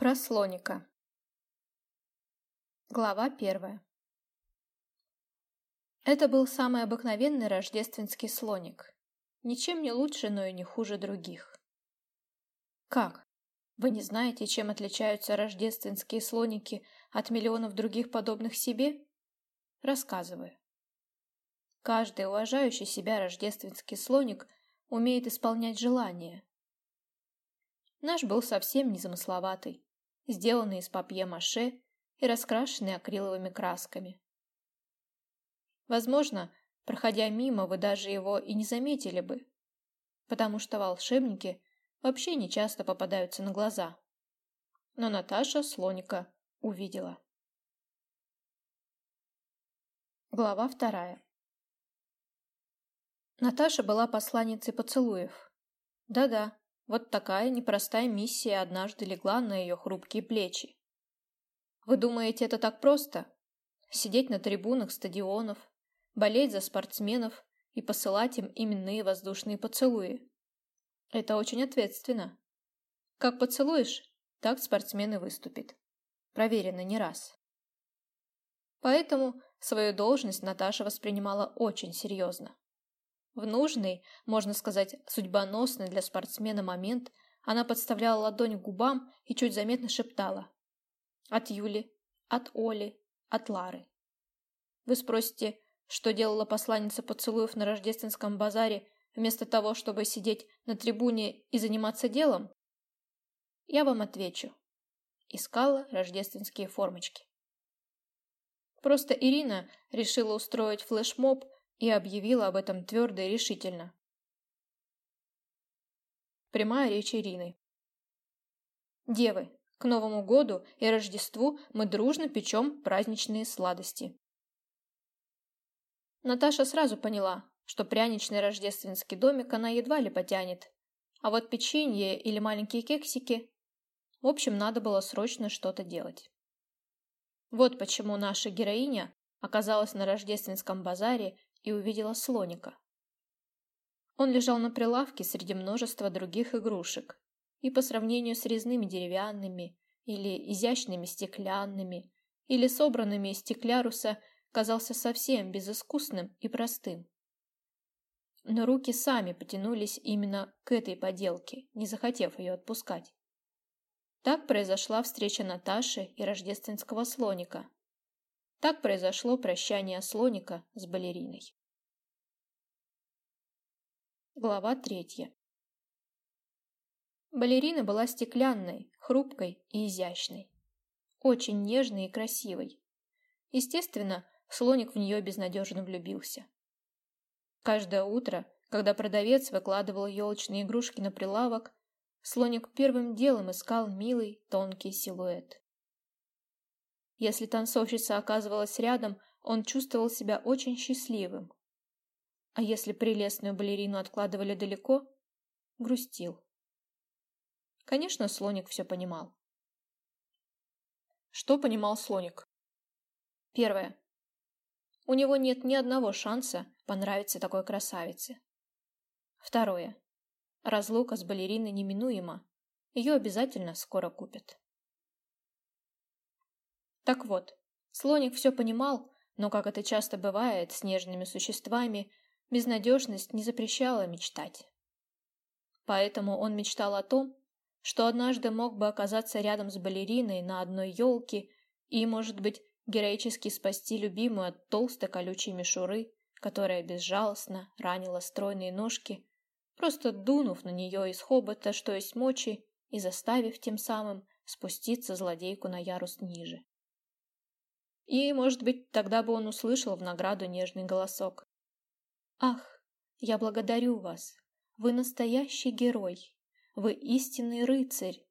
Про слоника. Глава первая. Это был самый обыкновенный рождественский слоник. Ничем не лучше, но и не хуже других. Как? Вы не знаете, чем отличаются рождественские слоники от миллионов других подобных себе? Рассказываю. Каждый уважающий себя рождественский слоник умеет исполнять желания. Наш был совсем незамысловатый сделанный из папье-маше и раскрашенный акриловыми красками. Возможно, проходя мимо, вы даже его и не заметили бы, потому что волшебники вообще не часто попадаются на глаза. Но Наташа слоника увидела. Глава вторая. Наташа была посланницей поцелуев. Да-да, вот такая непростая миссия однажды легла на ее хрупкие плечи. Вы думаете, это так просто? Сидеть на трибунах стадионов, болеть за спортсменов и посылать им именные воздушные поцелуи. Это очень ответственно. Как поцелуешь, так спортсмен и выступит. Проверено не раз. Поэтому свою должность Наташа воспринимала очень серьезно. В нужный, можно сказать, судьбоносный для спортсмена момент она подставляла ладонь к губам и чуть заметно шептала. От Юли, от Оли, от Лары. Вы спросите, что делала посланница поцелуев на рождественском базаре вместо того, чтобы сидеть на трибуне и заниматься делом? Я вам отвечу. Искала рождественские формочки. Просто Ирина решила устроить флешмоб и объявила об этом твердо и решительно. Прямая речь Ирины. Девы, к Новому году и Рождеству мы дружно печем праздничные сладости. Наташа сразу поняла, что пряничный рождественский домик она едва ли потянет, а вот печенье или маленькие кексики... В общем, надо было срочно что-то делать. Вот почему наша героиня оказалась на рождественском базаре и увидела слоника. Он лежал на прилавке среди множества других игрушек, и по сравнению с резными деревянными или изящными стеклянными или собранными из стекляруса казался совсем безыскусным и простым. Но руки сами потянулись именно к этой поделке, не захотев ее отпускать. Так произошла встреча Наташи и рождественского слоника, так произошло прощание слоника с балериной. Глава третья. Балерина была стеклянной, хрупкой и изящной. Очень нежной и красивой. Естественно, слоник в нее безнадежно влюбился. Каждое утро, когда продавец выкладывал елочные игрушки на прилавок, слоник первым делом искал милый тонкий силуэт. Если танцовщица оказывалась рядом, он чувствовал себя очень счастливым. А если прелестную балерину откладывали далеко, грустил. Конечно, слоник все понимал. Что понимал слоник? Первое. У него нет ни одного шанса понравиться такой красавице. Второе. Разлука с балериной неминуема. Ее обязательно скоро купят. Так вот, слоник все понимал, но, как это часто бывает с нежными существами, безнадежность не запрещала мечтать. Поэтому он мечтал о том, что однажды мог бы оказаться рядом с балериной на одной елке и, может быть, героически спасти любимую от толстой колючей мишуры, которая безжалостно ранила стройные ножки, просто дунув на нее из хобота, что есть мочи, и заставив тем самым спуститься злодейку на ярус ниже. И, может быть, тогда бы он услышал в награду нежный голосок. «Ах, я благодарю вас! Вы настоящий герой! Вы истинный рыцарь!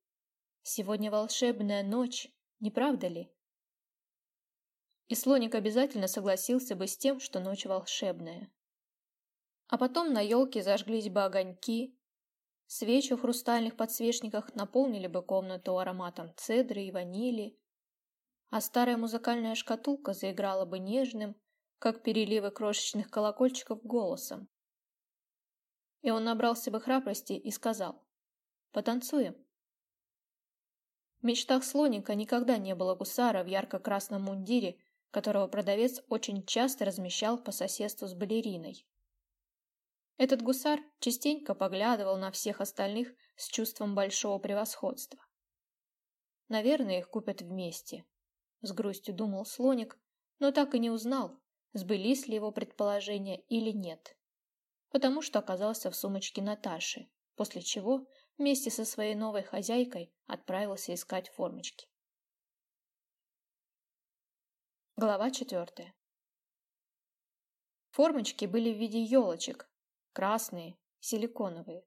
Сегодня волшебная ночь, не правда ли?» И слоник обязательно согласился бы с тем, что ночь волшебная. А потом на елке зажглись бы огоньки, свечи в хрустальных подсвечниках наполнили бы комнату ароматом цедры и ванили, а старая музыкальная шкатулка заиграла бы нежным, как переливы крошечных колокольчиков, голосом. И он набрался бы храбрости и сказал «Потанцуем». В мечтах слоника никогда не было гусара в ярко-красном мундире, которого продавец очень часто размещал по соседству с балериной. Этот гусар частенько поглядывал на всех остальных с чувством большого превосходства. Наверное, их купят вместе, с грустью думал слоник, но так и не узнал, сбылись ли его предположения или нет, потому что оказался в сумочке Наташи, после чего вместе со своей новой хозяйкой отправился искать формочки. Глава четвертая. Формочки были в виде елочек, красные, силиконовые.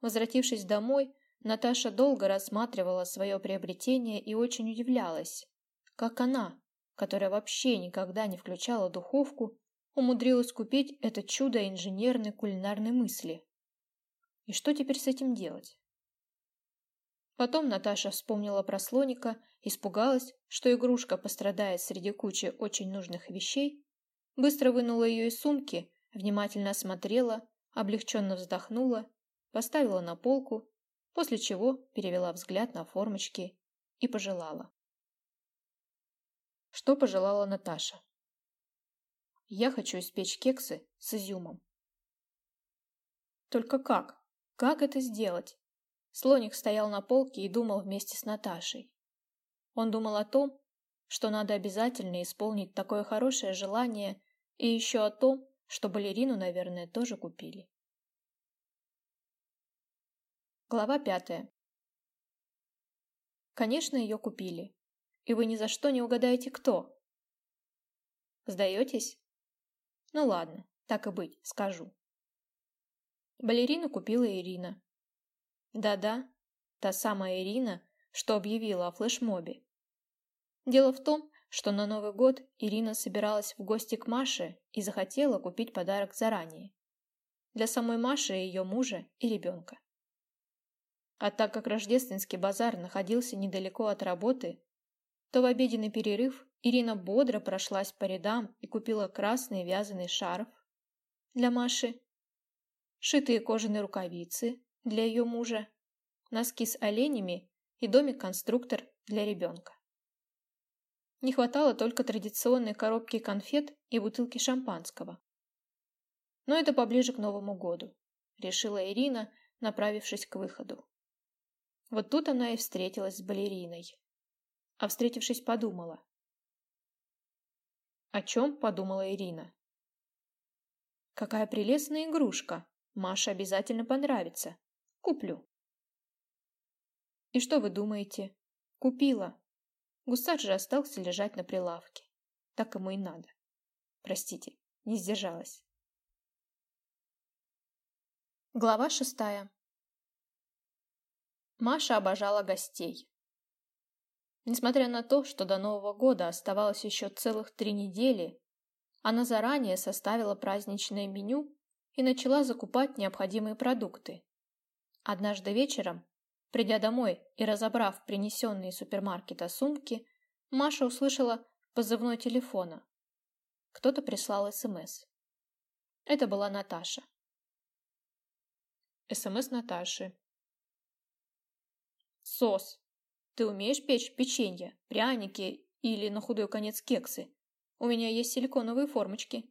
Возвратившись домой, Наташа долго рассматривала свое приобретение и очень удивлялась, как она, которая вообще никогда не включала духовку, умудрилась купить это чудо инженерной кулинарной мысли. И что теперь с этим делать? Потом Наташа вспомнила про слоника, испугалась, что игрушка пострадает среди кучи очень нужных вещей, быстро вынула ее из сумки, внимательно осмотрела, облегченно вздохнула, поставила на полку, после чего перевела взгляд на формочки и пожелала. Что пожелала Наташа? Я хочу испечь кексы с изюмом. Только как? Как это сделать? Слоник стоял на полке и думал вместе с Наташей. Он думал о том, что надо обязательно исполнить такое хорошее желание, и еще о том, что балерину, наверное, тоже купили. Глава пятая. Конечно, ее купили и вы ни за что не угадаете, кто. Сдаетесь? Ну ладно, так и быть, скажу. Балерину купила Ирина. Да-да, та самая Ирина, что объявила о флешмобе. Дело в том, что на Новый год Ирина собиралась в гости к Маше и захотела купить подарок заранее. Для самой Маши, ее мужа и ребенка. А так как рождественский базар находился недалеко от работы, то в обеденный перерыв Ирина бодро прошлась по рядам и купила красный вязаный шарф для Маши, шитые кожаные рукавицы для ее мужа, носки с оленями и домик-конструктор для ребенка. Не хватало только традиционной коробки конфет и бутылки шампанского. Но это поближе к Новому году, решила Ирина, направившись к выходу. Вот тут она и встретилась с балериной а встретившись, подумала. О чем подумала Ирина? Какая прелестная игрушка. Маше обязательно понравится. Куплю. И что вы думаете? Купила. Гусар же остался лежать на прилавке. Так ему и надо. Простите, не сдержалась. Глава шестая. Маша обожала гостей. Несмотря на то, что до Нового года оставалось еще целых три недели, она заранее составила праздничное меню и начала закупать необходимые продукты. Однажды вечером, придя домой и разобрав принесенные из супермаркета сумки, Маша услышала позывной телефона. Кто-то прислал СМС. Это была Наташа. СМС Наташи. СОС. Ты умеешь печь печенье, пряники или, на худой конец, кексы? У меня есть силиконовые формочки.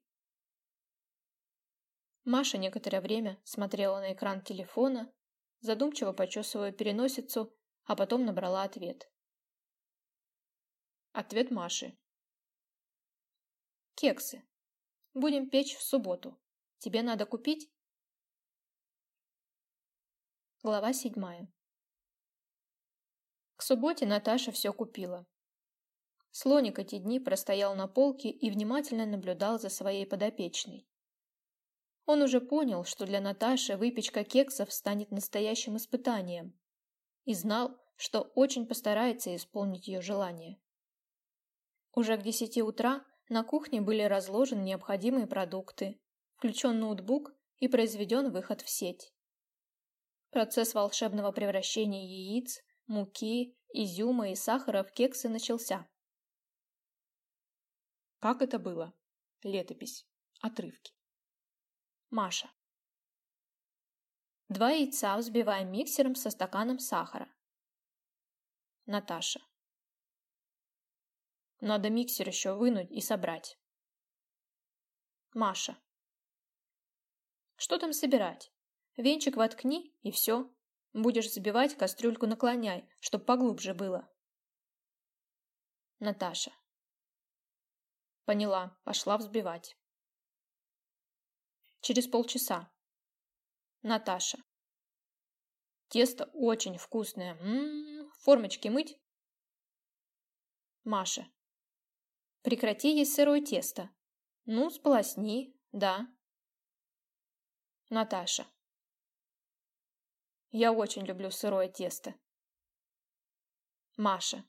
Маша некоторое время смотрела на экран телефона, задумчиво почесывая переносицу, а потом набрала ответ. Ответ Маши. Кексы. Будем печь в субботу. Тебе надо купить? Глава седьмая. К субботе Наташа все купила. Слоник эти дни простоял на полке и внимательно наблюдал за своей подопечной. Он уже понял, что для Наташи выпечка кексов станет настоящим испытанием, и знал, что очень постарается исполнить ее желание. Уже к десяти утра на кухне были разложены необходимые продукты, включен ноутбук и произведен выход в сеть. Процесс волшебного превращения яиц муки, изюма и сахара в кексы начался. Как это было? Летопись. Отрывки. Маша. Два яйца взбиваем миксером со стаканом сахара. Наташа. Надо миксер еще вынуть и собрать. Маша. Что там собирать? Венчик воткни, и все. Будешь взбивать, кастрюльку наклоняй, чтоб поглубже было. Наташа. Поняла, пошла взбивать. Через полчаса. Наташа. Тесто очень вкусное. М -м, формочки мыть? Маша. Прекрати есть сырое тесто. Ну, сполосни, да. Наташа. Я очень люблю сырое тесто. Маша.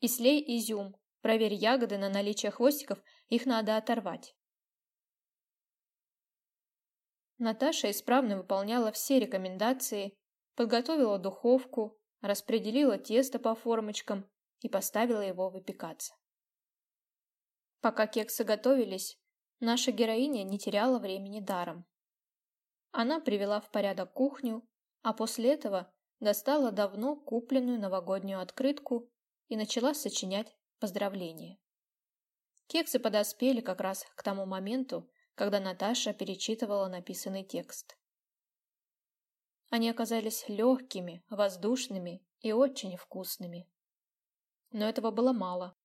И слей изюм. Проверь ягоды на наличие хвостиков, их надо оторвать. Наташа исправно выполняла все рекомендации, подготовила духовку, распределила тесто по формочкам и поставила его выпекаться. Пока кексы готовились, наша героиня не теряла времени даром. Она привела в порядок кухню, а после этого достала давно купленную новогоднюю открытку и начала сочинять поздравления. Кексы подоспели как раз к тому моменту, когда Наташа перечитывала написанный текст. Они оказались легкими, воздушными и очень вкусными. Но этого было мало.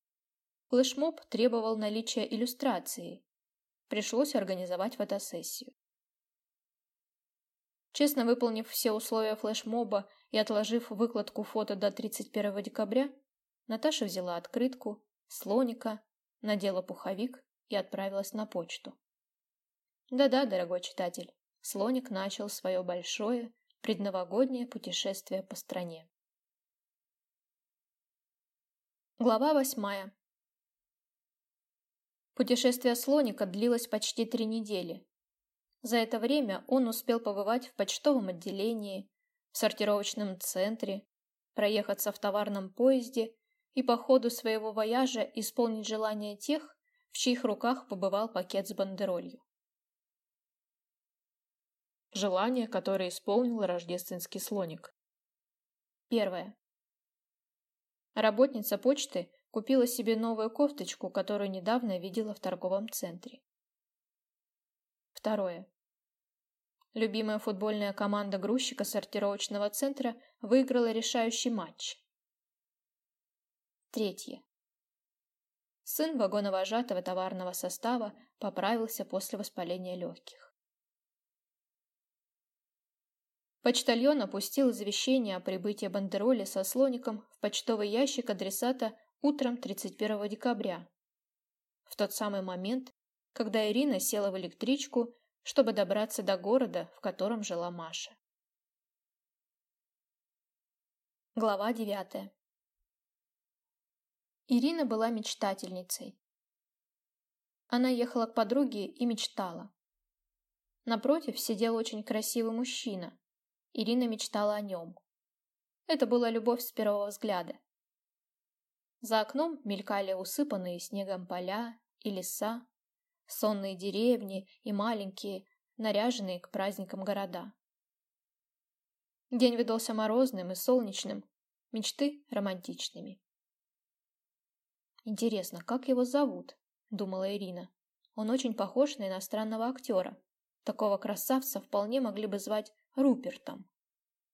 Флешмоб требовал наличия иллюстрации. Пришлось организовать фотосессию. Честно выполнив все условия флешмоба и отложив выкладку фото до 31 декабря, Наташа взяла открытку, слоника, надела пуховик и отправилась на почту. Да-да, дорогой читатель, слоник начал свое большое предновогоднее путешествие по стране. Глава восьмая. Путешествие слоника длилось почти три недели. За это время он успел побывать в почтовом отделении, в сортировочном центре, проехаться в товарном поезде и по ходу своего вояжа исполнить желания тех, в чьих руках побывал пакет с бандеролью желание, которое исполнил рождественский слоник. Первое. Работница почты купила себе новую кофточку, которую недавно видела в торговом центре. Второе. Любимая футбольная команда грузчика сортировочного центра выиграла решающий матч. Третье. Сын вагоновожатого товарного состава поправился после воспаления легких. Почтальон опустил извещение о прибытии бандероли со слоником в почтовый ящик адресата утром 31 декабря. В тот самый момент, когда Ирина села в электричку, чтобы добраться до города, в котором жила Маша. Глава девятая. Ирина была мечтательницей. Она ехала к подруге и мечтала. Напротив сидел очень красивый мужчина, Ирина мечтала о нем. Это была любовь с первого взгляда. За окном мелькали усыпанные снегом поля и леса, сонные деревни и маленькие, наряженные к праздникам города. День выдался морозным и солнечным, мечты романтичными. «Интересно, как его зовут?» – думала Ирина. «Он очень похож на иностранного актера. Такого красавца вполне могли бы звать Рупертом.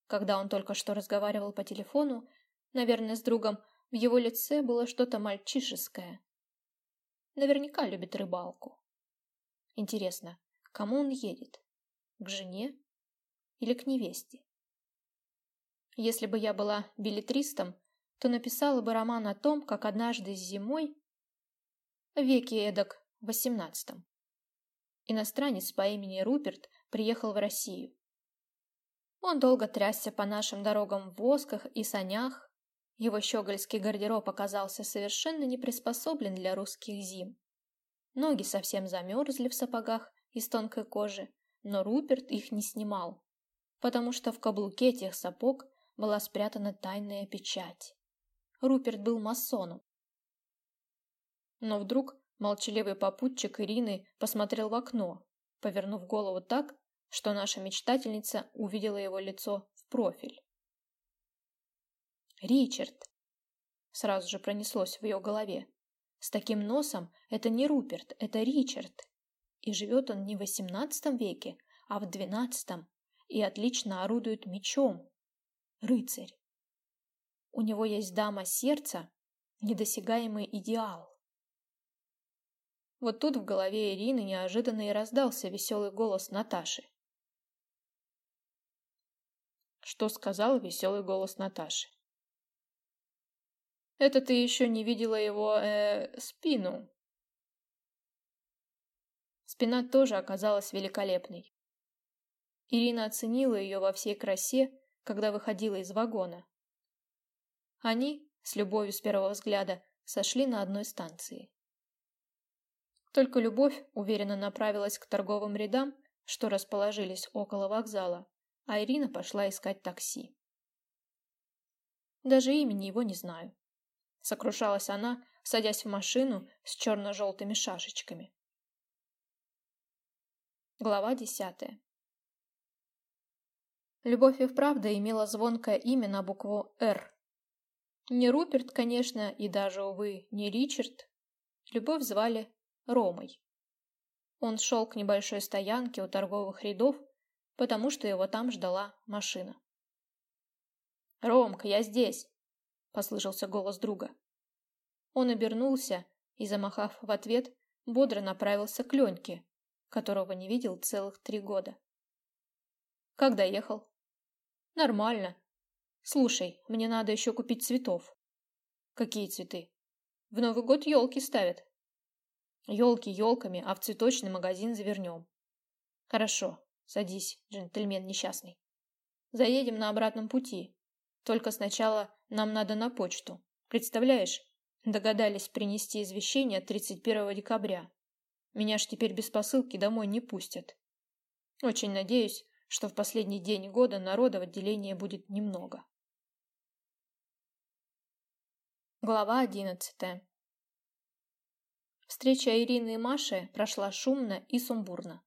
Когда он только что разговаривал по телефону, наверное, с другом, в его лице было что-то мальчишеское. Наверняка любит рыбалку. Интересно, к кому он едет? К жене или к невесте? Если бы я была билетристом, то написала бы роман о том, как однажды зимой, веке эдак восемнадцатом, иностранец по имени Руперт приехал в Россию. Он долго трясся по нашим дорогам в восках и санях. Его щегольский гардероб оказался совершенно не приспособлен для русских зим. Ноги совсем замерзли в сапогах из тонкой кожи, но Руперт их не снимал, потому что в каблуке этих сапог была спрятана тайная печать. Руперт был масоном. Но вдруг молчаливый попутчик Ирины посмотрел в окно, повернув голову так, что наша мечтательница увидела его лицо в профиль. Ричард. Сразу же пронеслось в ее голове. С таким носом это не Руперт, это Ричард. И живет он не в XVIII веке, а в XII, и отлично орудует мечом. Рыцарь. У него есть дама сердца, недосягаемый идеал. Вот тут в голове Ирины неожиданно и раздался веселый голос Наташи. Что сказал веселый голос Наташи? Это ты еще не видела его, э, спину. Спина тоже оказалась великолепной. Ирина оценила ее во всей красе, когда выходила из вагона. Они, с любовью с первого взгляда, сошли на одной станции. Только Любовь уверенно направилась к торговым рядам, что расположились около вокзала, а Ирина пошла искать такси. Даже имени его не знаю. Сокрушалась она, садясь в машину с черно-желтыми шашечками. Глава десятая. Любовь и вправду имела звонкое имя на букву «Р». Не Руперт, конечно, и даже, увы, не Ричард. Любовь звали Ромой. Он шел к небольшой стоянке у торговых рядов, потому что его там ждала машина. «Ромка, я здесь!» – послышался голос друга. Он обернулся и, замахав в ответ, бодро направился к Леньке, которого не видел целых три года. «Как доехал?» «Нормально. Слушай, мне надо еще купить цветов». «Какие цветы?» «В Новый год елки ставят». Елки елками, а в цветочный магазин завернем. Хорошо, садись, джентльмен несчастный. Заедем на обратном пути. Только сначала нам надо на почту. Представляешь, догадались принести извещение 31 декабря. Меня ж теперь без посылки домой не пустят. Очень надеюсь, что в последний день года народа в отделении будет немного. Глава одиннадцатая. Встреча Ирины и Маши прошла шумно и сумбурно.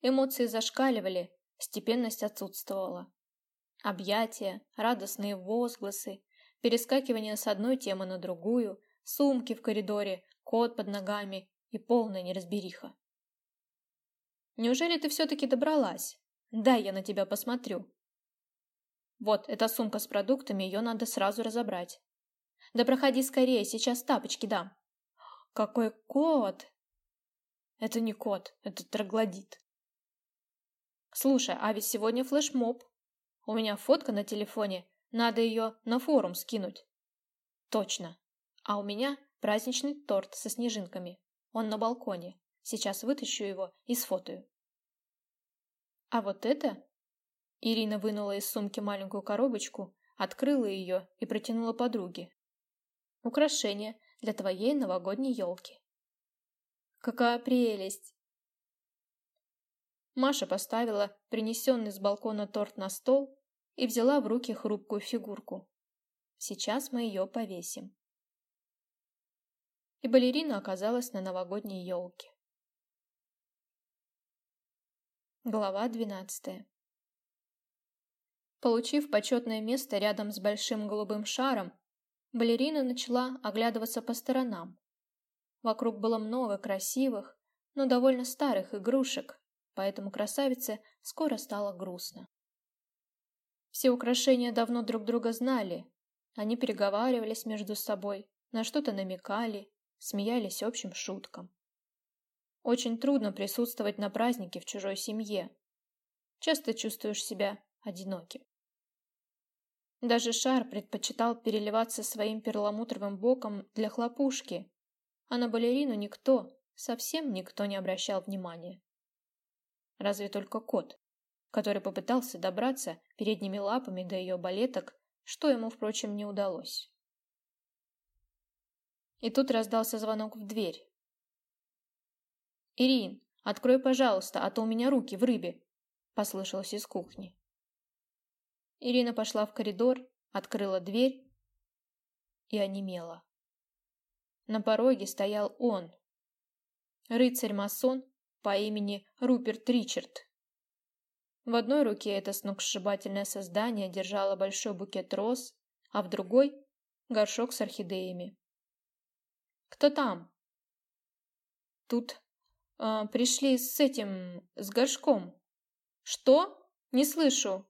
Эмоции зашкаливали, степенность отсутствовала. Объятия, радостные возгласы, перескакивание с одной темы на другую, сумки в коридоре, кот под ногами и полная неразбериха. «Неужели ты все-таки добралась? Дай я на тебя посмотрю». «Вот, эта сумка с продуктами, ее надо сразу разобрать». «Да проходи скорее, сейчас тапочки дам». Какой кот? Это не кот, это троглодит. Слушай, а ведь сегодня флешмоб. У меня фотка на телефоне, надо ее на форум скинуть. Точно. А у меня праздничный торт со снежинками. Он на балконе. Сейчас вытащу его и сфотою. А вот это? Ирина вынула из сумки маленькую коробочку, открыла ее и протянула подруге. Украшение для твоей новогодней елки. Какая прелесть! Маша поставила принесенный с балкона торт на стол и взяла в руки хрупкую фигурку. Сейчас мы ее повесим. И балерина оказалась на новогодней елке. Глава двенадцатая. Получив почетное место рядом с большим голубым шаром, Балерина начала оглядываться по сторонам. Вокруг было много красивых, но довольно старых игрушек, поэтому красавице скоро стало грустно. Все украшения давно друг друга знали. Они переговаривались между собой, на что-то намекали, смеялись общим шуткам. Очень трудно присутствовать на празднике в чужой семье. Часто чувствуешь себя одиноким. Даже шар предпочитал переливаться своим перламутровым боком для хлопушки, а на балерину никто, совсем никто не обращал внимания. Разве только кот, который попытался добраться передними лапами до ее балеток, что ему, впрочем, не удалось. И тут раздался звонок в дверь. «Ирин, открой, пожалуйста, а то у меня руки в рыбе», — послышалось из кухни. Ирина пошла в коридор, открыла дверь и онемела. На пороге стоял он, рыцарь-масон по имени Руперт Ричард. В одной руке это сногсшибательное создание держало большой букет роз, а в другой – горшок с орхидеями. «Кто там?» «Тут э, пришли с этим, с горшком». «Что? Не слышу».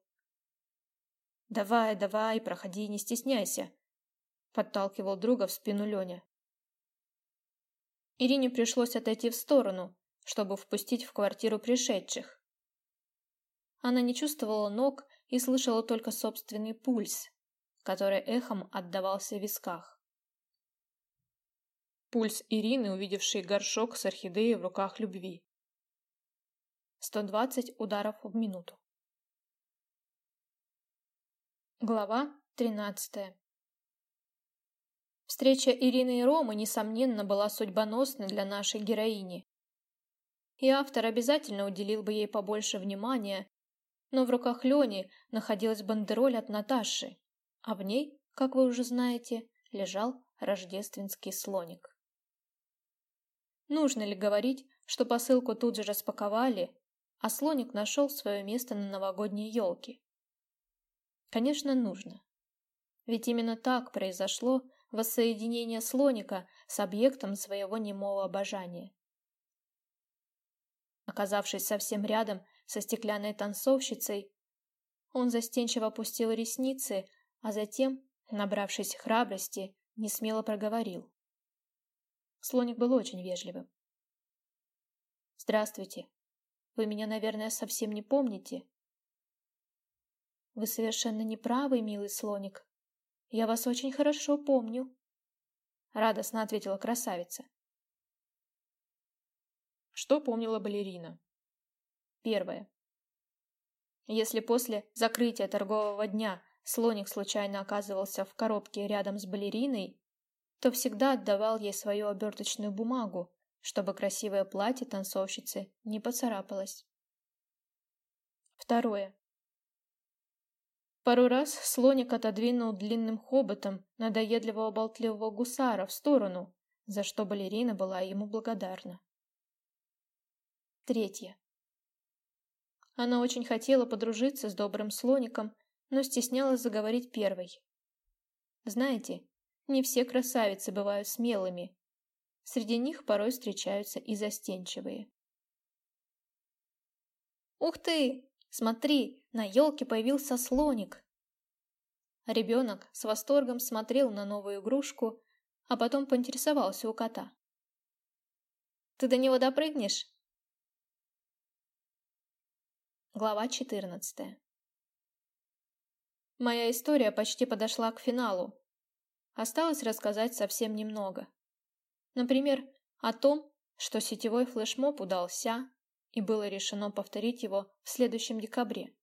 «Давай, давай, проходи, не стесняйся», – подталкивал друга в спину Леня. Ирине пришлось отойти в сторону, чтобы впустить в квартиру пришедших. Она не чувствовала ног и слышала только собственный пульс, который эхом отдавался в висках. Пульс Ирины, увидевшей горшок с орхидеей в руках любви. 120 ударов в минуту. Глава 13. Встреча Ирины и Ромы, несомненно, была судьбоносной для нашей героини. И автор обязательно уделил бы ей побольше внимания, но в руках Лени находилась бандероль от Наташи, а в ней, как вы уже знаете, лежал рождественский слоник. Нужно ли говорить, что посылку тут же распаковали, а слоник нашел свое место на новогодней елке? Конечно, нужно. Ведь именно так произошло воссоединение слоника с объектом своего немого обожания. Оказавшись совсем рядом со стеклянной танцовщицей, он застенчиво опустил ресницы, а затем, набравшись храбрости, несмело проговорил. Слоник был очень вежливым. «Здравствуйте. Вы меня, наверное, совсем не помните?» «Вы совершенно не правы, милый слоник. Я вас очень хорошо помню», — радостно ответила красавица. Что помнила балерина? Первое. Если после закрытия торгового дня слоник случайно оказывался в коробке рядом с балериной, то всегда отдавал ей свою оберточную бумагу, чтобы красивое платье танцовщицы не поцарапалось. Второе. Пару раз слоник отодвинул длинным хоботом надоедливого болтливого гусара в сторону, за что балерина была ему благодарна. Третье. Она очень хотела подружиться с добрым слоником, но стеснялась заговорить первой. Знаете, не все красавицы бывают смелыми. Среди них порой встречаются и застенчивые. «Ух ты! Смотри, на елке появился слоник!» Ребенок с восторгом смотрел на новую игрушку, а потом поинтересовался у кота. «Ты до него допрыгнешь?» Глава 14. Моя история почти подошла к финалу. Осталось рассказать совсем немного. Например, о том, что сетевой флешмоб удался, и было решено повторить его в следующем декабре.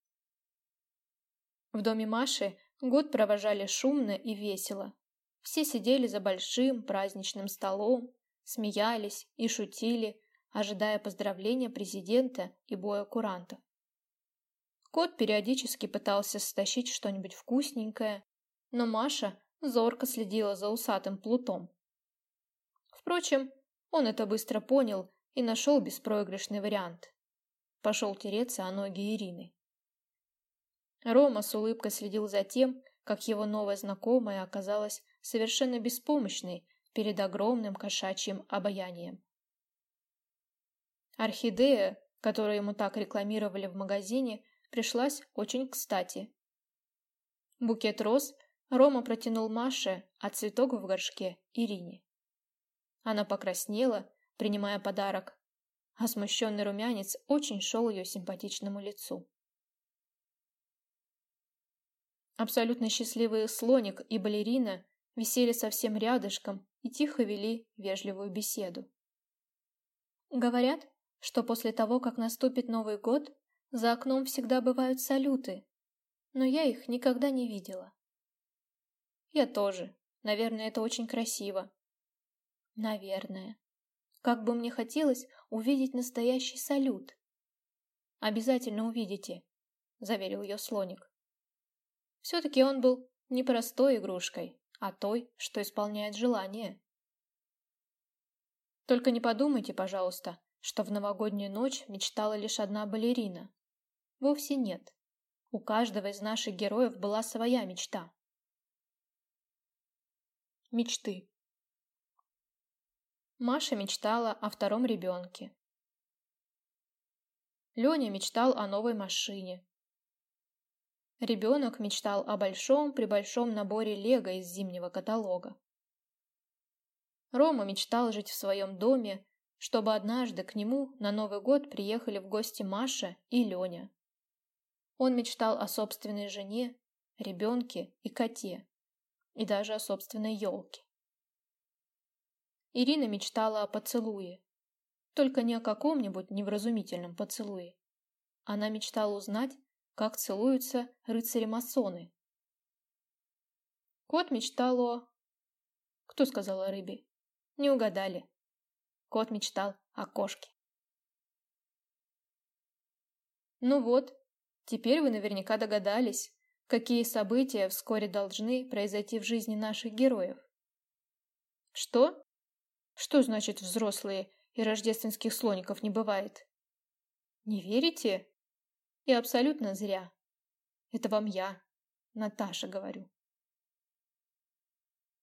В доме Маши год провожали шумно и весело. Все сидели за большим праздничным столом, смеялись и шутили, ожидая поздравления президента и боя курантов. Кот периодически пытался стащить что-нибудь вкусненькое, но Маша зорко следила за усатым плутом. Впрочем, он это быстро понял и нашел беспроигрышный вариант. Пошел тереться о ноги Ирины. Рома с улыбкой следил за тем, как его новая знакомая оказалась совершенно беспомощной перед огромным кошачьим обаянием. Орхидея, которую ему так рекламировали в магазине, пришлась очень кстати. Букет роз Рома протянул Маше, а цветок в горшке Ирине. Она покраснела, принимая подарок, а смущенный румянец очень шел ее симпатичному лицу. Абсолютно счастливые слоник и балерина висели совсем рядышком и тихо вели вежливую беседу. Говорят, что после того, как наступит Новый год, за окном всегда бывают салюты, но я их никогда не видела. Я тоже. Наверное, это очень красиво. Наверное. Как бы мне хотелось увидеть настоящий салют. Обязательно увидите, заверил ее слоник. Все-таки он был не простой игрушкой, а той, что исполняет желание. Только не подумайте, пожалуйста, что в новогоднюю ночь мечтала лишь одна балерина. Вовсе нет. У каждого из наших героев была своя мечта. Мечты. Маша мечтала о втором ребенке. Леня мечтал о новой машине. Ребенок мечтал о большом-пребольшом наборе лего из зимнего каталога. Рома мечтал жить в своем доме, чтобы однажды к нему на Новый год приехали в гости Маша и Леня. Он мечтал о собственной жене, ребенке и коте и даже о собственной елке. Ирина мечтала о поцелуе, только не о каком-нибудь невразумительном поцелуе. Она мечтала узнать, как целуются рыцари-масоны. Кот мечтал о... Кто сказал о рыбе? Не угадали. Кот мечтал о кошке. Ну вот, теперь вы наверняка догадались, какие события вскоре должны произойти в жизни наших героев. Что? Что значит взрослые и рождественских слоников не бывает? Не верите? И абсолютно зря. Это вам я, Наташа, говорю.